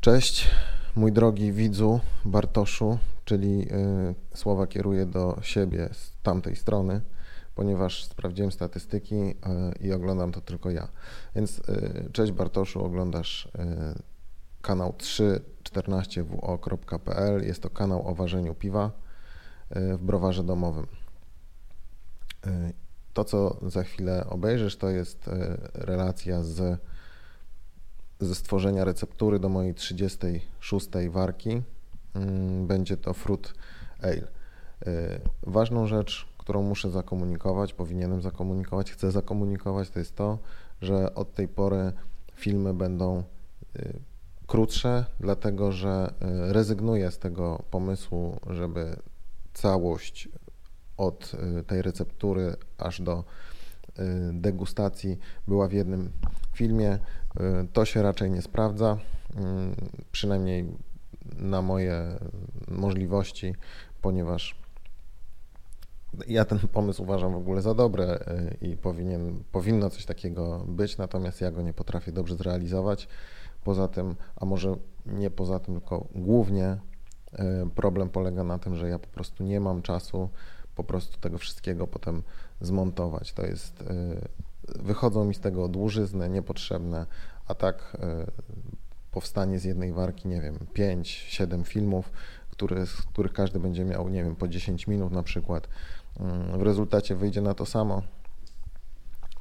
Cześć, mój drogi widzu Bartoszu, czyli y, słowa kieruję do siebie z tamtej strony, ponieważ sprawdziłem statystyki y, i oglądam to tylko ja. Więc y, cześć Bartoszu, oglądasz kanał 314wo.pl. Jest to kanał o ważeniu piwa w browarze domowym. To, co za chwilę obejrzysz, to jest relacja z ze stworzenia receptury do mojej 36 warki. Mm, Będzie to Fruit Ale. Y, Ważną rzecz, którą muszę zakomunikować, powinienem zakomunikować, chcę zakomunikować, to jest to, że od tej pory filmy będą y, krótsze, dlatego że y, rezygnuję z tego pomysłu, żeby całość od tej receptury aż do degustacji była w jednym filmie. Y, To się raczej nie sprawdza, mm, przynajmniej na moje możliwości, ponieważ ja ten pomysł uważam w ogóle za dobry y, i powinien, powinno coś takiego być, natomiast ja go nie potrafię dobrze zrealizować. Poza tym, a może nie poza tym, tylko głównie y, problem polega na tym, że ja po prostu nie mam czasu po prostu tego wszystkiego potem zmontować. To jest, y, wychodzą mi z tego dłużyzny niepotrzebne, a tak y, powstanie z jednej warki, nie wiem, 5-7 filmów, który, z których każdy będzie miał, nie wiem, po 10 minut na przykład. Mm, W rezultacie wyjdzie na to samo,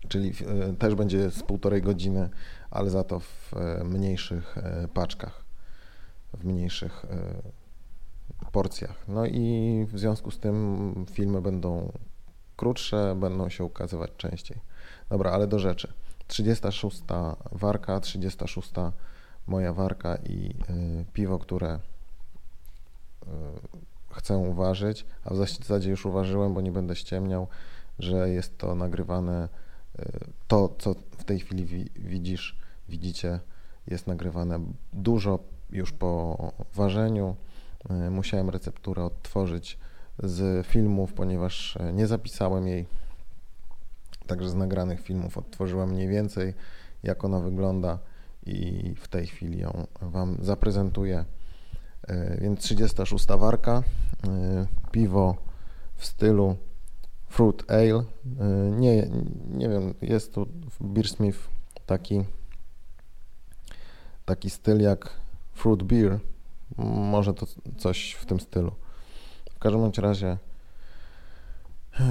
czyli y, też będzie z półtorej godziny, ale za to w y, mniejszych paczkach, w mniejszych porcjach. No i w związku z tym filmy będą krótsze, będą się ukazywać częściej. Dobra, ale do rzeczy. 36 warka, 36 moja warka i y, piwo, które y, chcę uważyć, a w zasadzie już uważyłem, bo nie będę ściemniał, że jest to nagrywane, y, to co w tej chwili wi widzisz, widzicie, jest nagrywane dużo już po ważeniu. Y, Musiałem recepturę odtworzyć z filmów, ponieważ y, nie zapisałem jej. Także z nagranych filmów odtworzyłem mniej więcej, jak ona wygląda i w tej chwili ją Wam zaprezentuję. Y, Więc 36 warka, y, piwo w stylu Fruit Ale. Nie, nie wiem, jest tu w Beersmith taki, taki styl jak Fruit Beer. Może to coś w tym stylu. W każdym bądź razie y,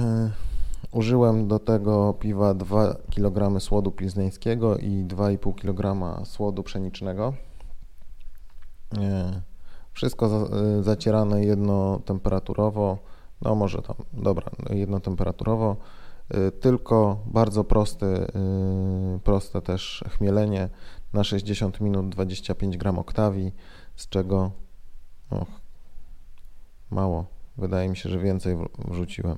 użyłem do tego piwa 2 kg słodu pilzneńskiego i 2,5 kg słodu pszenicznego. Y, Wszystko za, y, zacierane jednotemperaturowo, no może tam, dobra, jednotemperaturowo, y, tylko bardzo prosty, proste też chmielenie na 60 minut 25 gram oktawi, z czego och, mało, wydaje mi się, że więcej wrzuciłem.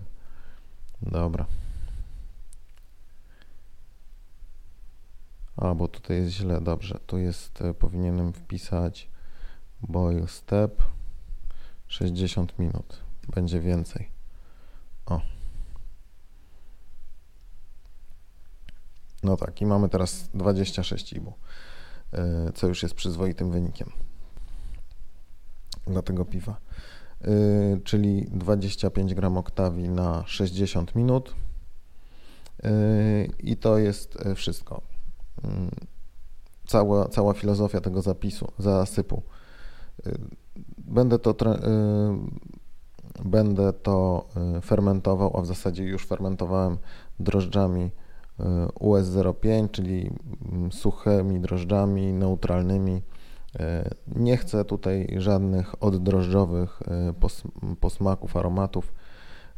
Dobra. A, bo tutaj jest źle, dobrze, tu jest, y, powinienem wpisać Boil step 60 minut. Będzie więcej. O. No tak, i mamy teraz 26 ibu, y, co już jest przyzwoitym wynikiem dla tego piwa. Y, Czyli 25 gram oktawi na 60 minut. Y, I to jest y, wszystko. Cała, cała filozofia tego zapisu, zasypu. Będę to, będę to fermentował, a w zasadzie już fermentowałem drożdżami y, US05, czyli mm, suchymi drożdżami neutralnymi. Y, Nie chcę tutaj żadnych oddrożdżowych pos- posmaków, aromatów.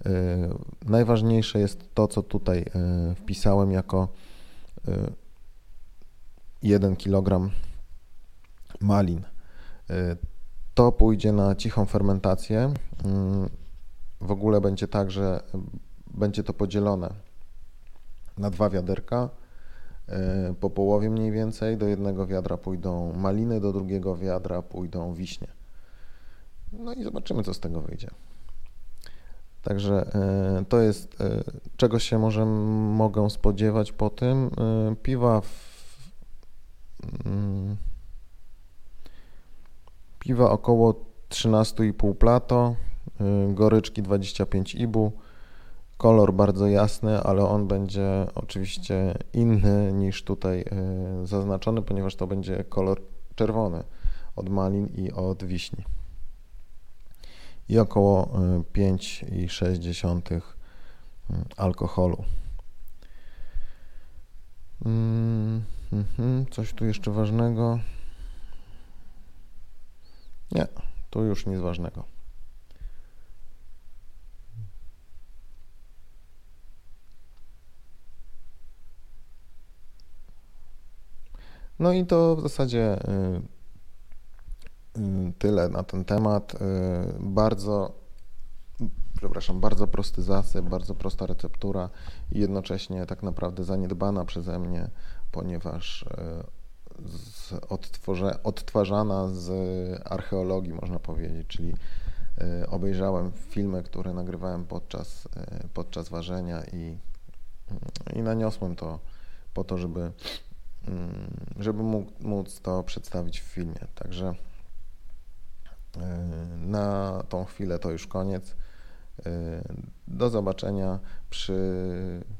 Y, Najważniejsze jest to, co tutaj wpisałem jako y, 1 kg malin. To pójdzie na cichą fermentację. Mm, W ogóle będzie tak, że będzie to podzielone na dwa wiaderka. Y, Po połowie mniej więcej do jednego wiadra pójdą maliny, do drugiego wiadra pójdą wiśnie. No i zobaczymy, co z tego wyjdzie. Także y, to jest, y, czego się może mogę spodziewać po tym. Piwa w, mm, Piwa około 13,5 plato, goryczki 25 ibu. Kolor bardzo jasny, ale on będzie oczywiście inny niż tutaj y, zaznaczony, ponieważ to będzie kolor czerwony od malin i od wiśni. I około 5,6 alkoholu. Mm, mhm, coś tu jeszcze ważnego? Nie, tu już nic ważnego. No i to w zasadzie y, y, tyle na ten temat. Y, bardzo, przepraszam, bardzo prosty zasyp, bardzo prosta receptura i jednocześnie tak naprawdę zaniedbana przeze mnie, ponieważ z odtworze, odtwarzana z archeologii, można powiedzieć, czyli obejrzałem filmy, które nagrywałem podczas, podczas ważenia i, i naniosłem to po to, żeby żeby móc to przedstawić w filmie. Także e, na tą chwilę to już koniec. E, do zobaczenia przy,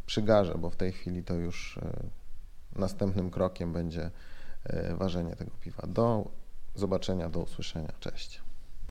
przy garze, bo w tej chwili to już e, następnym krokiem będzie ważenie tego piwa. Do zobaczenia, do usłyszenia. Cześć.